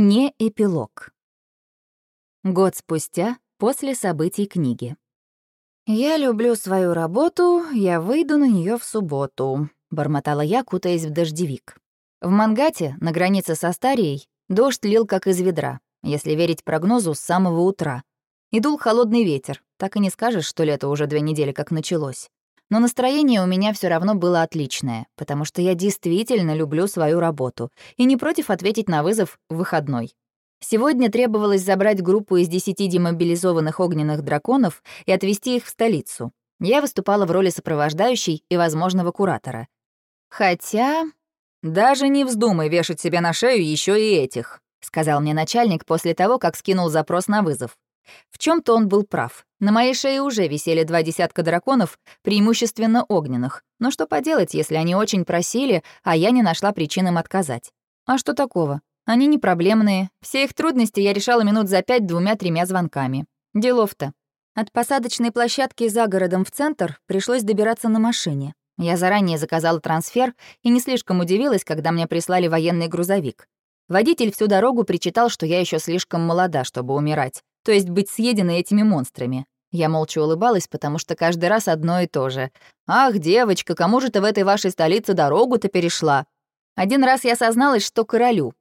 Не эпилог. Год спустя, после событий книги. «Я люблю свою работу, я выйду на нее в субботу», — бормотала я, кутаясь в дождевик. В Мангате, на границе со Старией, дождь лил как из ведра, если верить прогнозу, с самого утра. И дул холодный ветер, так и не скажешь, что лето уже две недели как началось. Но настроение у меня все равно было отличное, потому что я действительно люблю свою работу и не против ответить на вызов в выходной. Сегодня требовалось забрать группу из десяти демобилизованных огненных драконов и отвезти их в столицу. Я выступала в роли сопровождающей и возможного куратора. Хотя... «Даже не вздумай вешать себе на шею еще и этих», — сказал мне начальник после того, как скинул запрос на вызов. В чем то он был прав. На моей шее уже висели два десятка драконов, преимущественно огненных. Но что поделать, если они очень просили, а я не нашла причин им отказать? А что такого? Они не проблемные. Все их трудности я решала минут за пять двумя-тремя звонками. Делов-то. От посадочной площадки за городом в центр пришлось добираться на машине. Я заранее заказала трансфер и не слишком удивилась, когда мне прислали военный грузовик. Водитель всю дорогу причитал, что я еще слишком молода, чтобы умирать, то есть быть съеденной этими монстрами. Я молча улыбалась, потому что каждый раз одно и то же. «Ах, девочка, кому же ты в этой вашей столице дорогу-то перешла?» Один раз я созналась, что королю.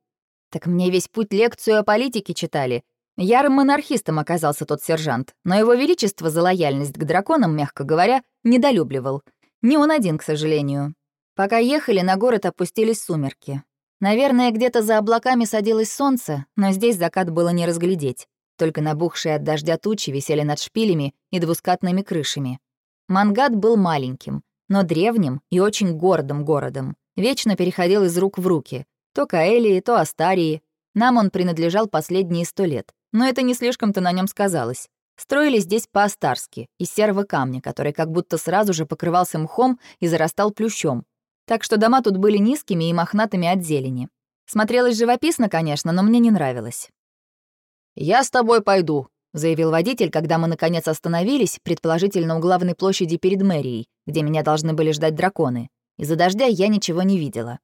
Так мне весь путь лекцию о политике читали. Ярым монархистом оказался тот сержант, но его величество за лояльность к драконам, мягко говоря, недолюбливал. Не он один, к сожалению. Пока ехали, на город опустились сумерки. Наверное, где-то за облаками садилось солнце, но здесь закат было не разглядеть. Только набухшие от дождя тучи висели над шпилями и двускатными крышами. Мангат был маленьким, но древним и очень гордым городом. Вечно переходил из рук в руки. То Каэлии, то Астарии. Нам он принадлежал последние сто лет. Но это не слишком-то на нем сказалось. Строили здесь по-астарски, из серого камня, который как будто сразу же покрывался мхом и зарастал плющом. Так что дома тут были низкими и мохнатыми от зелени. Смотрелось живописно, конечно, но мне не нравилось. «Я с тобой пойду», — заявил водитель, когда мы, наконец, остановились, предположительно, у главной площади перед мэрией, где меня должны были ждать драконы. Из-за дождя я ничего не видела.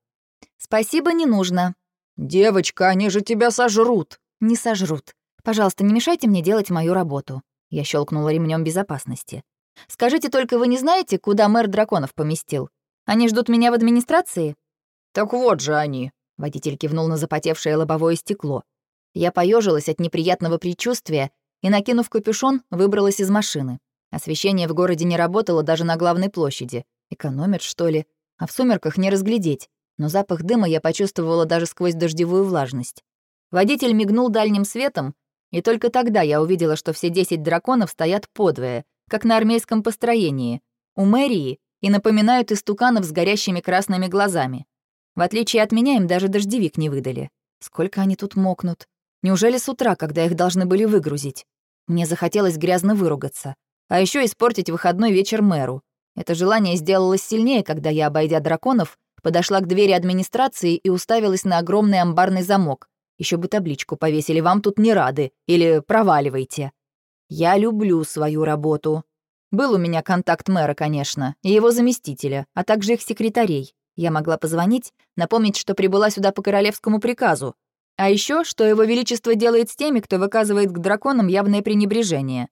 «Спасибо, не нужно». «Девочка, они же тебя сожрут». «Не сожрут. Пожалуйста, не мешайте мне делать мою работу». Я щелкнула ремнем безопасности. «Скажите только, вы не знаете, куда мэр драконов поместил? Они ждут меня в администрации?» «Так вот же они», — водитель кивнул на запотевшее лобовое стекло. Я поежилась от неприятного предчувствия и, накинув капюшон, выбралась из машины. Освещение в городе не работало даже на главной площади. Экономят, что ли? А в сумерках не разглядеть. Но запах дыма я почувствовала даже сквозь дождевую влажность. Водитель мигнул дальним светом, и только тогда я увидела, что все десять драконов стоят подвое, как на армейском построении, у мэрии и напоминают истуканов с горящими красными глазами. В отличие от меня, им даже дождевик не выдали. Сколько они тут мокнут. Неужели с утра, когда их должны были выгрузить? Мне захотелось грязно выругаться. А еще испортить выходной вечер мэру. Это желание сделалось сильнее, когда я, обойдя драконов, подошла к двери администрации и уставилась на огромный амбарный замок. Еще бы табличку повесили «Вам тут не рады» или «Проваливайте». Я люблю свою работу. Был у меня контакт мэра, конечно, и его заместителя, а также их секретарей. Я могла позвонить, напомнить, что прибыла сюда по королевскому приказу, а еще, что его величество делает с теми, кто выказывает к драконам явное пренебрежение.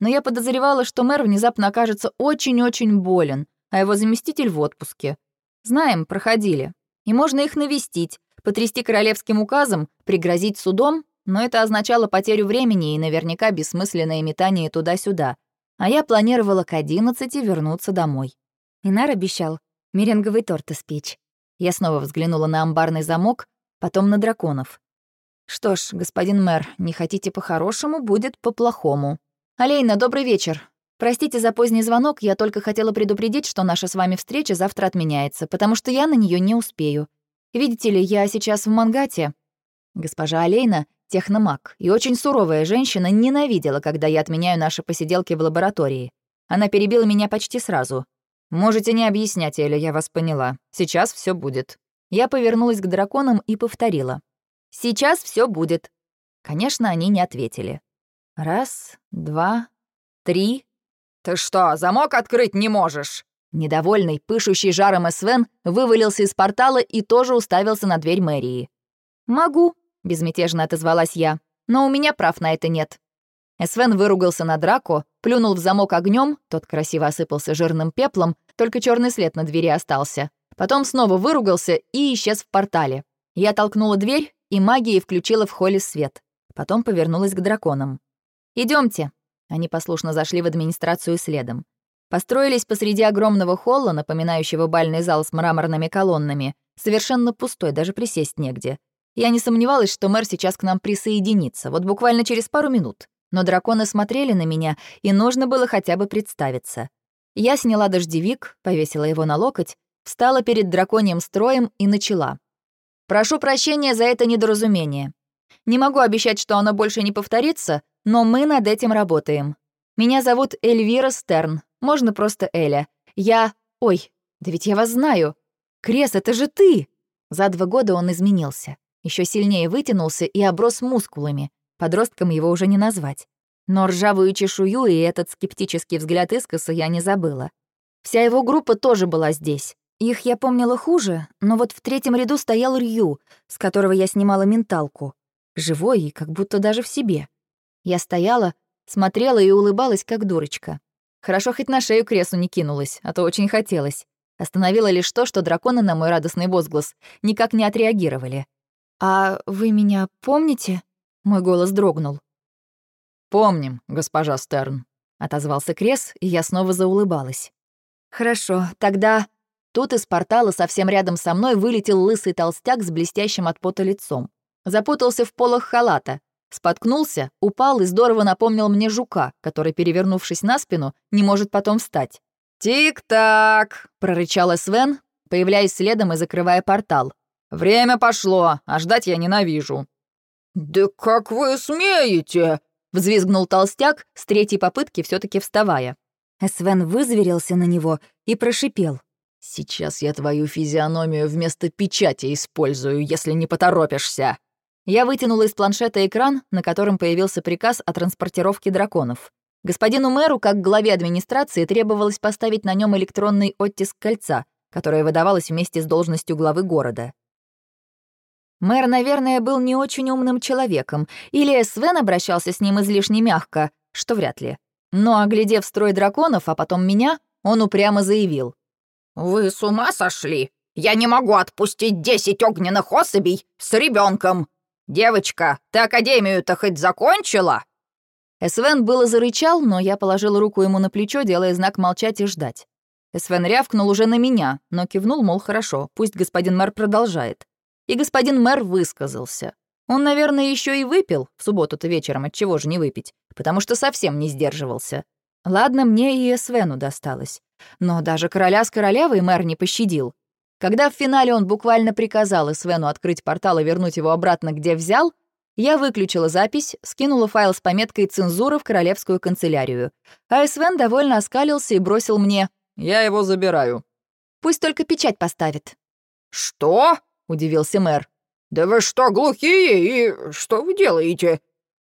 Но я подозревала, что мэр внезапно окажется очень-очень болен, а его заместитель в отпуске. Знаем, проходили. И можно их навестить, потрясти королевским указом, пригрозить судом, но это означало потерю времени и наверняка бессмысленное метание туда-сюда. А я планировала к одиннадцати вернуться домой. Инар обещал меренговый торт испечь. Я снова взглянула на амбарный замок, потом на драконов. Что ж, господин мэр, не хотите по-хорошему, будет по-плохому. Алейна, добрый вечер. Простите за поздний звонок, я только хотела предупредить, что наша с вами встреча завтра отменяется, потому что я на нее не успею. Видите ли, я сейчас в Мангате. Госпожа Алейна — техномаг, и очень суровая женщина ненавидела, когда я отменяю наши посиделки в лаборатории. Она перебила меня почти сразу. «Можете не объяснять, Эля, я вас поняла. Сейчас все будет». Я повернулась к драконам и повторила. «Сейчас все будет». Конечно, они не ответили. Раз, два, три. «Ты что, замок открыть не можешь?» Недовольный, пышущий жаром Свен вывалился из портала и тоже уставился на дверь мэрии. «Могу», — безмятежно отозвалась я. «Но у меня прав на это нет». Эсвен выругался на Драко, плюнул в замок огнем, тот красиво осыпался жирным пеплом, только черный след на двери остался. Потом снова выругался и исчез в портале. Я толкнула дверь и магией включила в холле свет. Потом повернулась к драконам. Идемте. Они послушно зашли в администрацию следом. Построились посреди огромного холла, напоминающего бальный зал с мраморными колоннами, совершенно пустой, даже присесть негде. Я не сомневалась, что мэр сейчас к нам присоединится, вот буквально через пару минут. Но драконы смотрели на меня, и нужно было хотя бы представиться. Я сняла дождевик, повесила его на локоть, встала перед драконьим строем и начала. «Прошу прощения за это недоразумение. Не могу обещать, что оно больше не повторится, но мы над этим работаем. Меня зовут Эльвира Стерн, можно просто Эля. Я... Ой, да ведь я вас знаю. Крес, это же ты!» За два года он изменился. Еще сильнее вытянулся и оброс мускулами. Подростком его уже не назвать. Но ржавую чешую и этот скептический взгляд искоса я не забыла. Вся его группа тоже была здесь. Их я помнила хуже, но вот в третьем ряду стоял Рью, с которого я снимала менталку. Живой и как будто даже в себе. Я стояла, смотрела и улыбалась, как дурочка. Хорошо хоть на шею кресу не кинулась, а то очень хотелось. Остановило лишь то, что драконы на мой радостный возглас никак не отреагировали. «А вы меня помните?» Мой голос дрогнул. «Помним, госпожа Стерн», — отозвался Крес, и я снова заулыбалась. «Хорошо, тогда...» Тут из портала совсем рядом со мной вылетел лысый толстяк с блестящим от пота лицом. Запутался в полах халата, споткнулся, упал и здорово напомнил мне жука, который, перевернувшись на спину, не может потом встать. «Тик-так!» — прорычал Свен, появляясь следом и закрывая портал. «Время пошло, а ждать я ненавижу». «Да как вы смеете?» Взвизгнул толстяк, с третьей попытки все таки вставая. Свен вызверился на него и прошипел. «Сейчас я твою физиономию вместо печати использую, если не поторопишься». Я вытянула из планшета экран, на котором появился приказ о транспортировке драконов. Господину мэру, как главе администрации, требовалось поставить на нем электронный оттиск кольца, которое выдавалось вместе с должностью главы города. Мэр, наверное, был не очень умным человеком, или Свен обращался с ним излишне мягко, что вряд ли. Но, оглядев строй драконов, а потом меня, он упрямо заявил. «Вы с ума сошли? Я не могу отпустить десять огненных особей с ребенком. Девочка, ты академию-то хоть закончила?» Свен было зарычал, но я положил руку ему на плечо, делая знак молчать и ждать. Свен рявкнул уже на меня, но кивнул, мол, хорошо, пусть господин мэр продолжает. И господин мэр высказался. Он, наверное, еще и выпил в субботу-то вечером, от чего же не выпить, потому что совсем не сдерживался. Ладно, мне и Свену досталось. Но даже короля с королевой мэр не пощадил. Когда в финале он буквально приказал Свену открыть портал и вернуть его обратно, где взял, я выключила запись, скинула файл с пометкой «Цензура» в королевскую канцелярию. А Свен довольно оскалился и бросил мне «Я его забираю». «Пусть только печать поставит». «Что?» удивился мэр. «Да вы что, глухие? И что вы делаете?»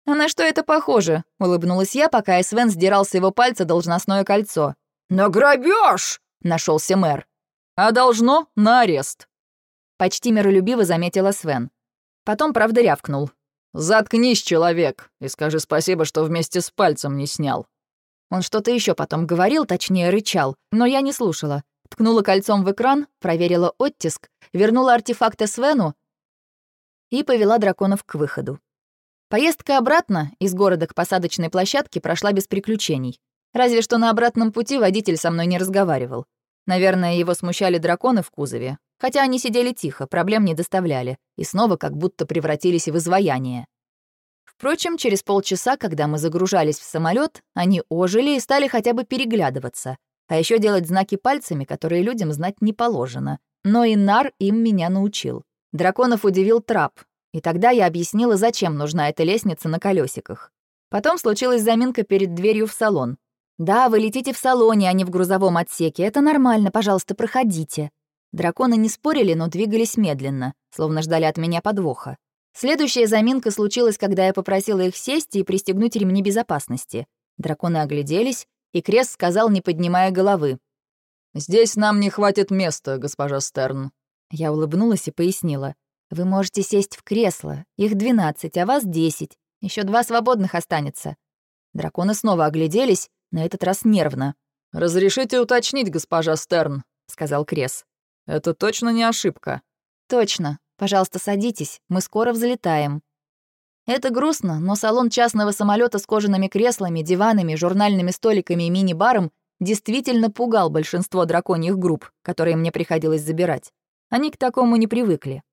«А на что это похоже?» — улыбнулась я, пока Свен сдирал с его пальца должностное кольцо. «На грабеж!» — нашелся мэр. «А должно на арест». Почти миролюбиво заметила Свен. Потом, правда, рявкнул. «Заткнись, человек, и скажи спасибо, что вместе с пальцем не снял». Он что-то еще потом говорил, точнее, рычал, но я не слушала. Ткнула кольцом в экран, проверила оттиск, вернула артефакты Свену и повела драконов к выходу. Поездка обратно из города к посадочной площадке прошла без приключений. Разве что на обратном пути водитель со мной не разговаривал. Наверное, его смущали драконы в кузове. Хотя они сидели тихо, проблем не доставляли, и снова как будто превратились в изваяние. Впрочем, через полчаса, когда мы загружались в самолет, они ожили и стали хотя бы переглядываться, а еще делать знаки пальцами, которые людям знать не положено. Но и Нар им меня научил. Драконов удивил трап, и тогда я объяснила, зачем нужна эта лестница на колесиках. Потом случилась заминка перед дверью в салон. «Да, вы летите в салоне, а не в грузовом отсеке. Это нормально, пожалуйста, проходите». Драконы не спорили, но двигались медленно, словно ждали от меня подвоха. Следующая заминка случилась, когда я попросила их сесть и пристегнуть ремни безопасности. Драконы огляделись, и Крест сказал, не поднимая головы. «Здесь нам не хватит места, госпожа Стерн». Я улыбнулась и пояснила. Вы можете сесть в кресло. Их 12, а вас 10. Еще два свободных останется. Драконы снова огляделись, на этот раз нервно. «Разрешите уточнить, госпожа Стерн», — сказал Крес. «Это точно не ошибка». «Точно. Пожалуйста, садитесь. Мы скоро взлетаем». Это грустно, но салон частного самолета с кожаными креслами, диванами, журнальными столиками и мини-баром действительно пугал большинство драконьих групп, которые мне приходилось забирать. Они к такому не привыкли.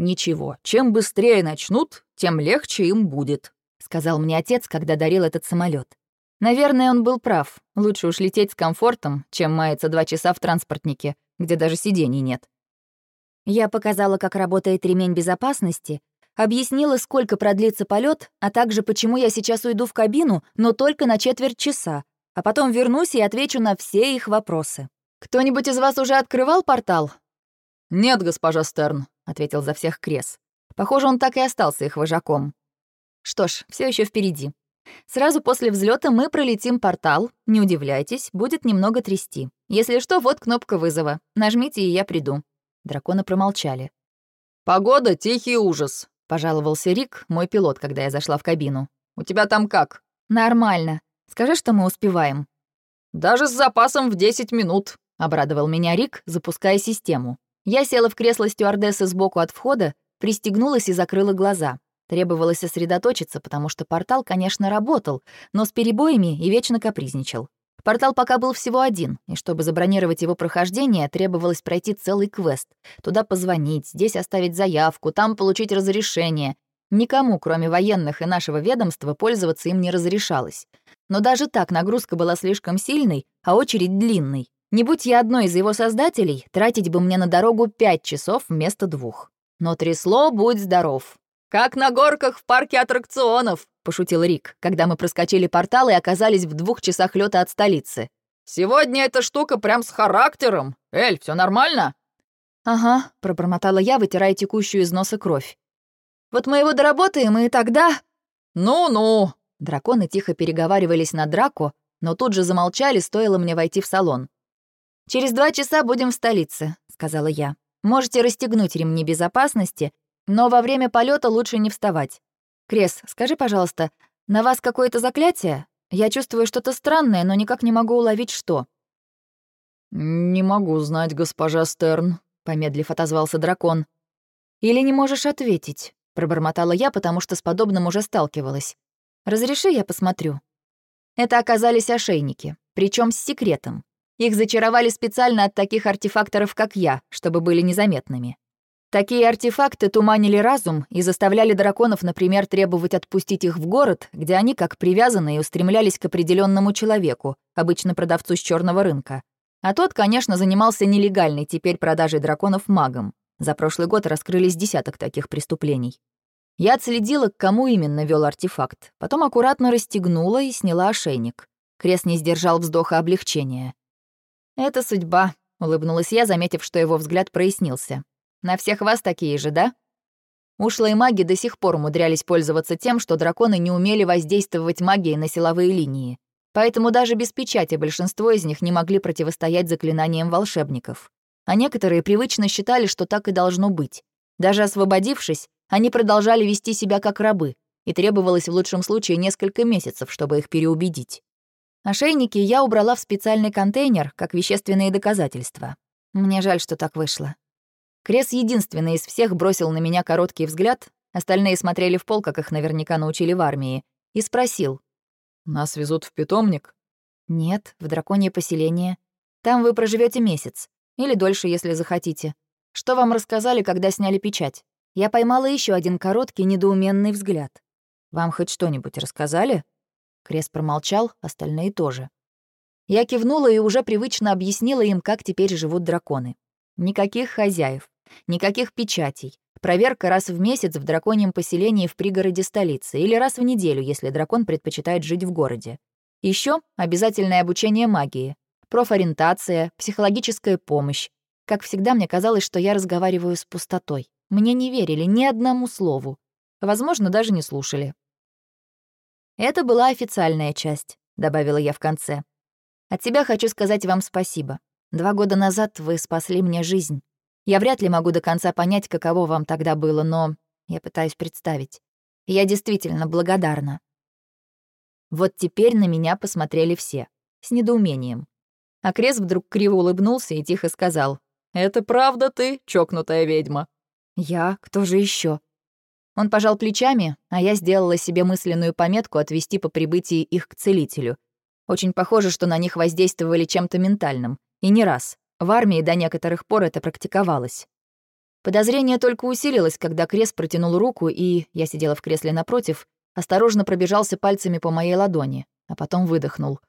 «Ничего, чем быстрее начнут, тем легче им будет», — сказал мне отец, когда дарил этот самолет. Наверное, он был прав. Лучше уж лететь с комфортом, чем маяться два часа в транспортнике, где даже сидений нет. Я показала, как работает ремень безопасности, объяснила, сколько продлится полет, а также почему я сейчас уйду в кабину, но только на четверть часа, а потом вернусь и отвечу на все их вопросы. «Кто-нибудь из вас уже открывал портал?» «Нет, госпожа Стерн», — ответил за всех Крес. Похоже, он так и остался их вожаком. Что ж, все еще впереди. Сразу после взлета мы пролетим портал. Не удивляйтесь, будет немного трясти. Если что, вот кнопка вызова. Нажмите, и я приду. Драконы промолчали. «Погода — тихий ужас», — пожаловался Рик, мой пилот, когда я зашла в кабину. «У тебя там как?» «Нормально. Скажи, что мы успеваем». «Даже с запасом в 10 минут», — обрадовал меня Рик, запуская систему. Я села в кресло стюардессы сбоку от входа, пристегнулась и закрыла глаза. Требовалось сосредоточиться, потому что портал, конечно, работал, но с перебоями и вечно капризничал. Портал пока был всего один, и чтобы забронировать его прохождение, требовалось пройти целый квест. Туда позвонить, здесь оставить заявку, там получить разрешение. Никому, кроме военных и нашего ведомства, пользоваться им не разрешалось. Но даже так нагрузка была слишком сильной, а очередь длинной. Не будь я одной из его создателей, тратить бы мне на дорогу пять часов вместо двух. Но трясло, будь здоров. «Как на горках в парке аттракционов», — пошутил Рик, когда мы проскочили портал и оказались в двух часах лета от столицы. «Сегодня эта штука прям с характером. Эль, все нормально?» «Ага», — пробормотала я, вытирая текущую из носа кровь. «Вот мы его доработаем, и тогда...» «Ну-ну!» Драконы тихо переговаривались на драку, но тут же замолчали, стоило мне войти в салон. «Через два часа будем в столице», — сказала я. «Можете расстегнуть ремни безопасности но во время полета лучше не вставать. Крес, скажи, пожалуйста, на вас какое-то заклятие? Я чувствую что-то странное, но никак не могу уловить, что». «Не могу знать, госпожа Стерн», — помедлив отозвался дракон. «Или не можешь ответить?» — пробормотала я, потому что с подобным уже сталкивалась. «Разреши, я посмотрю». Это оказались ошейники, причем с секретом. Их зачаровали специально от таких артефакторов, как я, чтобы были незаметными. Такие артефакты туманили разум и заставляли драконов, например, требовать отпустить их в город, где они, как привязанные, устремлялись к определенному человеку, обычно продавцу с черного рынка. А тот, конечно, занимался нелегальной теперь продажей драконов магам. За прошлый год раскрылись десяток таких преступлений. Я отследила, к кому именно вел артефакт, потом аккуратно расстегнула и сняла ошейник. Крест не сдержал вздоха облегчения. «Это судьба», — улыбнулась я, заметив, что его взгляд прояснился. На всех вас такие же, да? Ушлые маги до сих пор умудрялись пользоваться тем, что драконы не умели воздействовать магией на силовые линии. Поэтому даже без печати большинство из них не могли противостоять заклинаниям волшебников. А некоторые привычно считали, что так и должно быть. Даже освободившись, они продолжали вести себя как рабы, и требовалось в лучшем случае несколько месяцев, чтобы их переубедить. Ошейники я убрала в специальный контейнер, как вещественные доказательства. Мне жаль, что так вышло. Крес единственный из всех бросил на меня короткий взгляд, остальные смотрели в пол, как их наверняка научили в армии, и спросил. «Нас везут в питомник?» «Нет, в драконье поселение. Там вы проживете месяц. Или дольше, если захотите. Что вам рассказали, когда сняли печать?» Я поймала еще один короткий, недоуменный взгляд. «Вам хоть что-нибудь рассказали?» Крес промолчал, остальные тоже. Я кивнула и уже привычно объяснила им, как теперь живут драконы. Никаких хозяев, никаких печатей. Проверка раз в месяц в драконьем поселении в пригороде столицы или раз в неделю, если дракон предпочитает жить в городе. Еще обязательное обучение магии, профориентация, психологическая помощь. Как всегда, мне казалось, что я разговариваю с пустотой. Мне не верили ни одному слову. Возможно, даже не слушали. Это была официальная часть, добавила я в конце. От себя хочу сказать вам спасибо. Два года назад вы спасли мне жизнь. Я вряд ли могу до конца понять, каково вам тогда было, но я пытаюсь представить. Я действительно благодарна. Вот теперь на меня посмотрели все, с недоумением. А Крес вдруг криво улыбнулся и тихо сказал. «Это правда ты, чокнутая ведьма?» «Я? Кто же еще? Он пожал плечами, а я сделала себе мысленную пометку отвести по прибытии их к целителю. Очень похоже, что на них воздействовали чем-то ментальным. И не раз. В армии до некоторых пор это практиковалось. Подозрение только усилилось, когда Крес протянул руку, и я сидела в кресле напротив, осторожно пробежался пальцами по моей ладони, а потом выдохнул.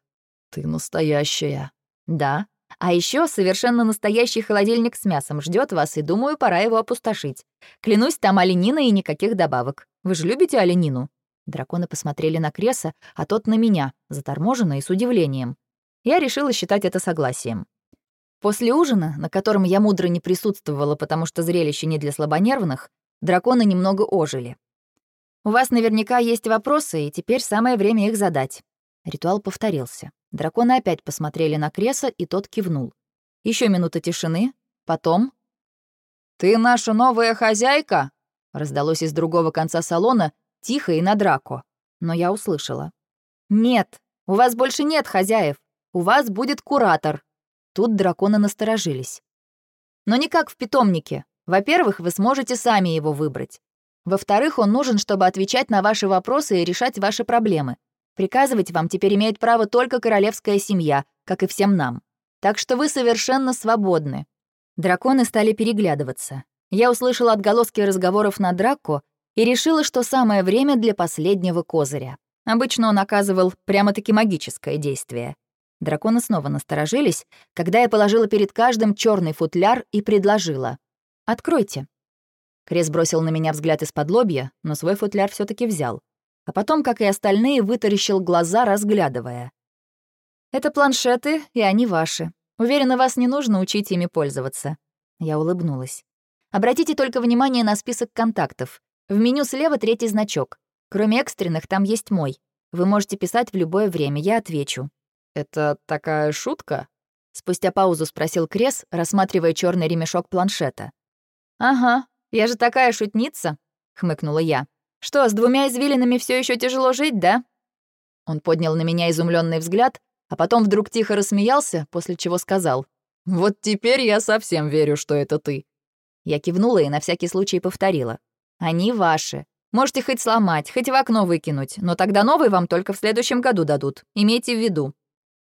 «Ты настоящая». «Да. А еще совершенно настоящий холодильник с мясом ждет вас, и думаю, пора его опустошить. Клянусь, там оленина и никаких добавок. Вы же любите оленину?» Драконы посмотрели на Креса, а тот на меня, заторможенно и с удивлением. Я решила считать это согласием. После ужина, на котором я мудро не присутствовала, потому что зрелище не для слабонервных, драконы немного ожили. «У вас наверняка есть вопросы, и теперь самое время их задать». Ритуал повторился. Драконы опять посмотрели на Креса, и тот кивнул. Еще минута тишины, потом... «Ты наша новая хозяйка?» раздалось из другого конца салона, тихо и на драко. Но я услышала. «Нет, у вас больше нет хозяев. У вас будет куратор». Тут драконы насторожились. Но не как в питомнике. Во-первых, вы сможете сами его выбрать. Во-вторых, он нужен, чтобы отвечать на ваши вопросы и решать ваши проблемы. Приказывать вам теперь имеет право только королевская семья, как и всем нам. Так что вы совершенно свободны». Драконы стали переглядываться. Я услышала отголоски разговоров на Драко и решила, что самое время для последнего козыря. Обычно он оказывал прямо-таки магическое действие. Драконы снова насторожились, когда я положила перед каждым черный футляр и предложила. «Откройте». Крес бросил на меня взгляд из-под лобья, но свой футляр все таки взял. А потом, как и остальные, вытаращил глаза, разглядывая. «Это планшеты, и они ваши. Уверена, вас не нужно учить ими пользоваться». Я улыбнулась. «Обратите только внимание на список контактов. В меню слева третий значок. Кроме экстренных, там есть мой. Вы можете писать в любое время, я отвечу. «Это такая шутка?» Спустя паузу спросил Крес, рассматривая черный ремешок планшета. «Ага, я же такая шутница», — хмыкнула я. «Что, с двумя извилинами все еще тяжело жить, да?» Он поднял на меня изумленный взгляд, а потом вдруг тихо рассмеялся, после чего сказал. «Вот теперь я совсем верю, что это ты». Я кивнула и на всякий случай повторила. «Они ваши. Можете хоть сломать, хоть в окно выкинуть, но тогда новый вам только в следующем году дадут. Имейте в виду».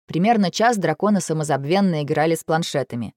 Примерно час драконы самозабвенно играли с планшетами.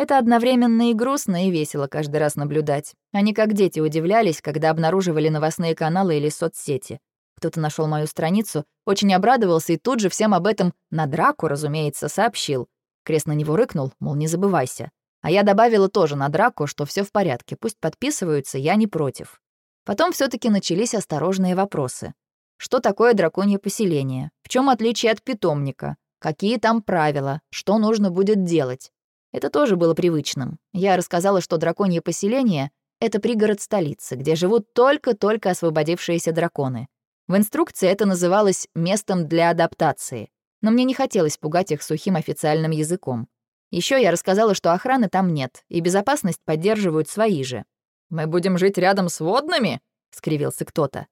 Это одновременно и грустно, и весело каждый раз наблюдать. Они как дети удивлялись, когда обнаруживали новостные каналы или соцсети. Кто-то нашел мою страницу, очень обрадовался и тут же всем об этом на драку, разумеется, сообщил. Крест на него рыкнул, мол, не забывайся. А я добавила тоже на драку, что все в порядке, пусть подписываются, я не против. Потом все таки начались осторожные вопросы. Что такое драконье поселение? В чем отличие от питомника? Какие там правила? Что нужно будет делать? Это тоже было привычным. Я рассказала, что драконье поселение — это пригород столицы, где живут только-только освободившиеся драконы. В инструкции это называлось «местом для адаптации», но мне не хотелось пугать их сухим официальным языком. Еще я рассказала, что охраны там нет, и безопасность поддерживают свои же. «Мы будем жить рядом с водными?» — скривился кто-то.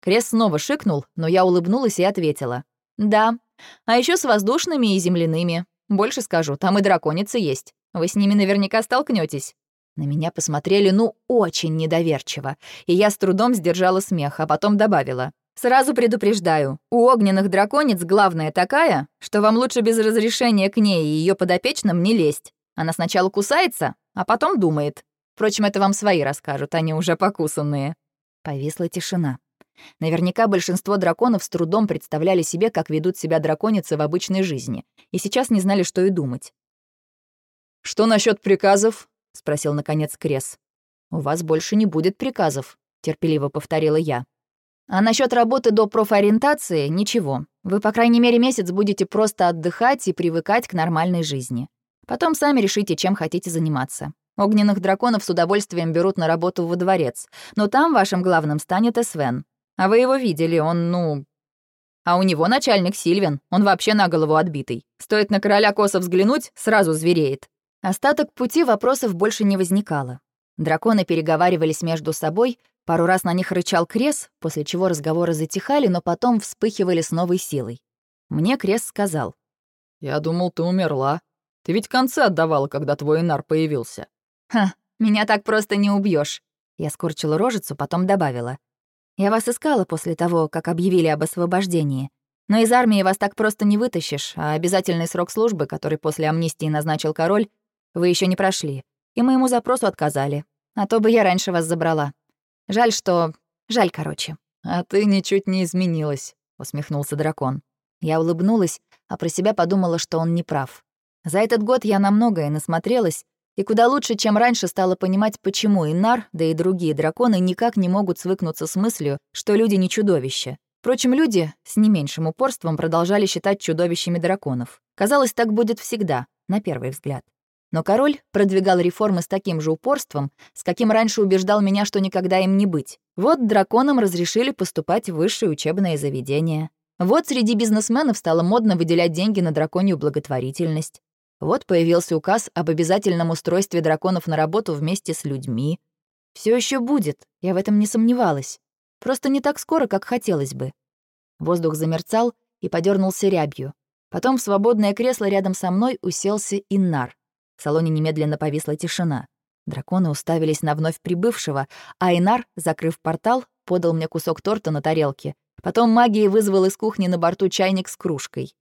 Крес снова шикнул, но я улыбнулась и ответила. «Да, а еще с воздушными и земляными. Больше скажу, там и драконицы есть. Вы с ними наверняка столкнетесь. На меня посмотрели, ну, очень недоверчиво, и я с трудом сдержала смех, а потом добавила. «Сразу предупреждаю, у огненных драконец главная такая, что вам лучше без разрешения к ней и ее подопечным не лезть. Она сначала кусается, а потом думает. Впрочем, это вам свои расскажут, они уже покусанные». Повисла тишина. Наверняка большинство драконов с трудом представляли себе, как ведут себя драконицы в обычной жизни, и сейчас не знали, что и думать. «Что насчет приказов?» — спросил, наконец, Крес. «У вас больше не будет приказов», — терпеливо повторила я. «А насчет работы до профориентации — ничего. Вы, по крайней мере, месяц будете просто отдыхать и привыкать к нормальной жизни. Потом сами решите, чем хотите заниматься. Огненных драконов с удовольствием берут на работу во дворец, но там вашим главным станет Эсвен. А вы его видели, он, ну... А у него начальник Сильвин, он вообще на голову отбитый. Стоит на короля косо взглянуть, сразу звереет. Остаток пути вопросов больше не возникало. Драконы переговаривались между собой, пару раз на них рычал Крес, после чего разговоры затихали, но потом вспыхивали с новой силой. Мне Крес сказал. «Я думал, ты умерла. Ты ведь концы отдавала, когда твой Инар появился». «Ха, меня так просто не убьешь. Я скорчила рожицу, потом добавила. «Я вас искала после того, как объявили об освобождении. Но из армии вас так просто не вытащишь, а обязательный срок службы, который после амнистии назначил король, вы еще не прошли, и моему запросу отказали. А то бы я раньше вас забрала. Жаль, что... Жаль, короче». «А ты ничуть не изменилась», — усмехнулся дракон. Я улыбнулась, а про себя подумала, что он не прав. За этот год я на многое насмотрелась, и куда лучше, чем раньше, стала понимать, почему Инар, да и другие драконы никак не могут свыкнуться с мыслью, что люди не чудовища. Впрочем, люди с не меньшим упорством продолжали считать чудовищами драконов. Казалось, так будет всегда, на первый взгляд. Но король продвигал реформы с таким же упорством, с каким раньше убеждал меня, что никогда им не быть. Вот драконам разрешили поступать в высшее учебное заведение. Вот среди бизнесменов стало модно выделять деньги на драконью благотворительность. Вот появился указ об обязательном устройстве драконов на работу вместе с людьми. Все еще будет, я в этом не сомневалась. Просто не так скоро, как хотелось бы. Воздух замерцал и подернулся рябью. Потом в свободное кресло рядом со мной уселся Иннар. В салоне немедленно повисла тишина. Драконы уставились на вновь прибывшего, а Инар, закрыв портал, подал мне кусок торта на тарелке. Потом магией вызвал из кухни на борту чайник с кружкой.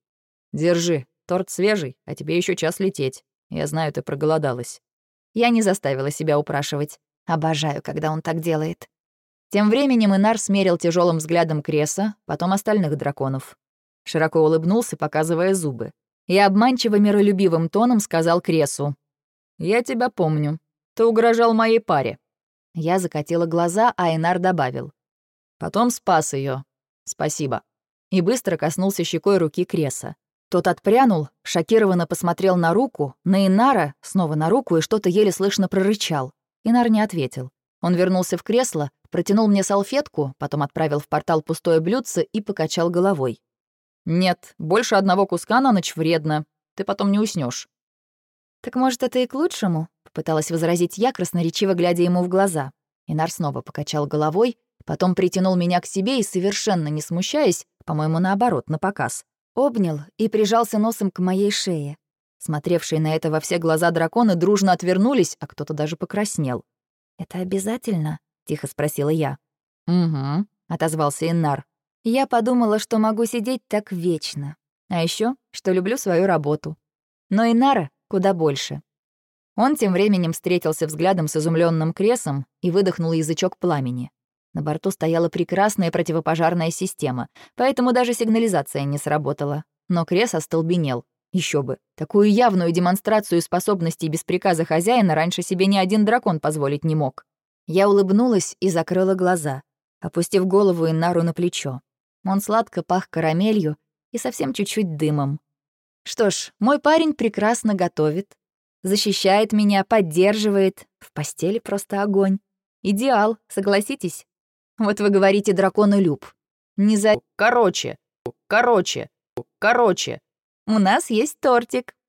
«Держи, торт свежий, а тебе еще час лететь. Я знаю, ты проголодалась». Я не заставила себя упрашивать. Обожаю, когда он так делает. Тем временем Инар смерил тяжелым взглядом Креса, потом остальных драконов. Широко улыбнулся, показывая зубы и обманчиво миролюбивым тоном сказал Кресу. «Я тебя помню. Ты угрожал моей паре». Я закатила глаза, а Инар добавил. «Потом спас ее. Спасибо». И быстро коснулся щекой руки Креса. Тот отпрянул, шокированно посмотрел на руку, на Инара, снова на руку и что-то еле слышно прорычал. Инар не ответил. Он вернулся в кресло, протянул мне салфетку, потом отправил в портал пустое блюдце и покачал головой. «Нет, больше одного куска на ночь вредно. Ты потом не уснешь. «Так, может, это и к лучшему?» — попыталась возразить я, красноречиво глядя ему в глаза. Инар снова покачал головой, потом притянул меня к себе и, совершенно не смущаясь, по-моему, наоборот, на показ, обнял и прижался носом к моей шее. Смотревшие на это во все глаза драконы дружно отвернулись, а кто-то даже покраснел. «Это обязательно?» — тихо спросила я. «Угу», — отозвался Иннар. Я подумала, что могу сидеть так вечно. А еще, что люблю свою работу. Но Инара куда больше. Он тем временем встретился взглядом с изумленным кресом и выдохнул язычок пламени. На борту стояла прекрасная противопожарная система, поэтому даже сигнализация не сработала. Но крес остолбенел. Еще бы. Такую явную демонстрацию способностей без приказа хозяина раньше себе ни один дракон позволить не мог. Я улыбнулась и закрыла глаза, опустив голову Инару на плечо. Он сладко пах карамелью и совсем чуть-чуть дымом. Что ж, мой парень прекрасно готовит, защищает меня, поддерживает. В постели просто огонь. Идеал, согласитесь? Вот вы говорите дракону люб. Не за... Короче, короче, короче. У нас есть тортик.